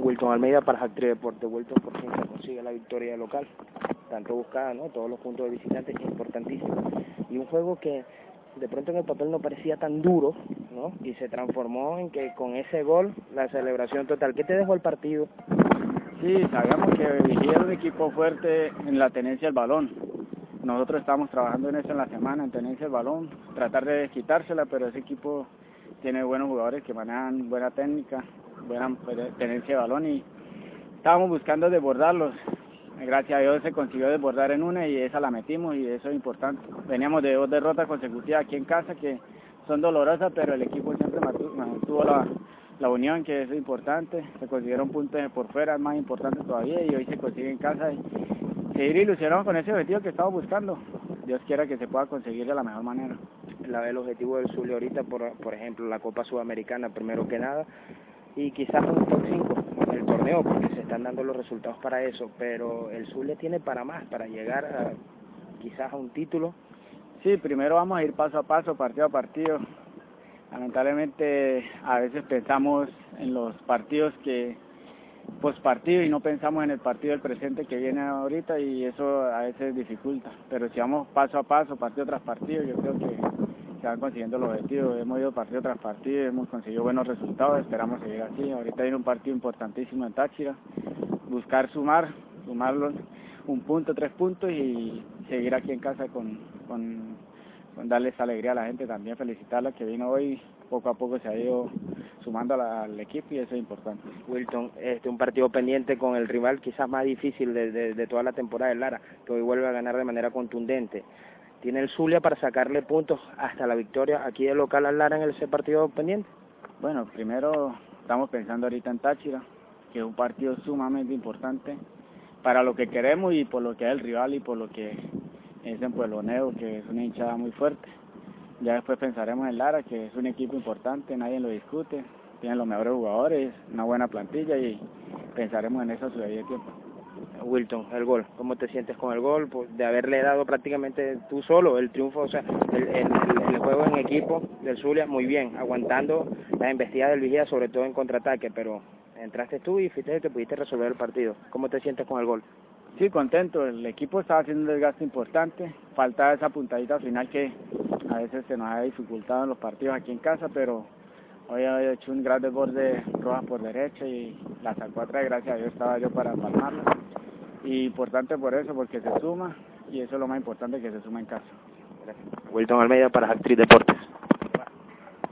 Wilton Almeida para Actriz Deporte. Wilton por fin se consigue la victoria local, tanto buscada, ¿no? Todos los puntos de visitantes importantísimos. Y un juego que de pronto en el papel no parecía tan duro, ¿no? Y se transformó en que con ese gol, la celebración total. ¿Qué te dejó el partido? Sí, sabíamos que Vigía era un equipo fuerte en la tenencia del balón. Nosotros estamos trabajando en eso en la semana, en tenencia del balón, tratar de quitársela, pero ese equipo tiene buenos jugadores que manejan buena técnica, buena tenencia de balón y estábamos buscando desbordarlos. Gracias a Dios se consiguió desbordar en una y esa la metimos y eso es importante. Veníamos de dos derrotas consecutivas aquí en casa que son dolorosas, pero el equipo siempre mantuvo la, unión, que es importante. Se consiguieron puntos por fuera, más importante todavía, y hoy se consigue en casa. Y seguir ilusionados con ese objetivo que estamos buscando. Dios quiera que se pueda conseguir de la mejor manera. La, el objetivo del Zulia ahorita, por, por ejemplo, la Copa Sudamericana, primero que nada, y quizás un top 5 en el torneo, porque se están dando los resultados para eso, pero el Zulia tiene para más, para llegar quizás a un título. Sí, primero vamos a ir paso a paso, partido a partido. Lamentablemente a veces pensamos en los partidos que post partido y no pensamos en el partido del presente que viene ahorita y eso a veces dificulta. Pero si vamos paso a paso, partido tras partido, yo creo que se van consiguiendo los objetivos. Hemos ido partido tras partido, hemos conseguido buenos resultados, esperamos seguir así. Ahorita viene un partido importantísimo en Táchira, buscar sumar, sumarlo un punto, tres puntos y seguir aquí en casa con, con, con darles alegría a la gente también, felicitarla que vino hoy, poco a poco se ha ido sumando al equipo y eso es importante. Wilton, este un partido pendiente con el rival quizás más difícil de, de, de toda la temporada de Lara, que hoy vuelve a ganar de manera contundente tiene el Zulia para sacarle puntos hasta la victoria aquí de local al Lara en ese partido pendiente? Bueno, primero estamos pensando ahorita en Táchira, que es un partido sumamente importante para lo que queremos y por lo que es el rival y por lo que es en Pueblo Nuevo, que es una hinchada muy fuerte. Ya después pensaremos en Lara, que es un equipo importante, nadie lo discute, tiene los mejores jugadores, una buena plantilla y pensaremos en eso a su debido tiempo. Wilton, el gol. ¿Cómo te sientes con el gol? Pues de haberle dado prácticamente tú solo el triunfo, o sea, el, el, el juego en equipo del Zulia, muy bien, aguantando la embestida del Vigía, sobre todo en contraataque, pero entraste tú y fuiste el que pudiste resolver el partido. ¿Cómo te sientes con el gol? Sí, contento. El equipo estaba haciendo un desgaste importante. Falta esa puntadita final que a veces se nos ha dificultado en los partidos aquí en casa, pero hoy he hecho un gran desborde roja por derecha y la sacó. Gracias a Dios estaba yo para palmarla y importante por eso, porque se suma y eso es lo más importante que se suma en casa. Gracias. Wilton Almeida para Actriz Deportes.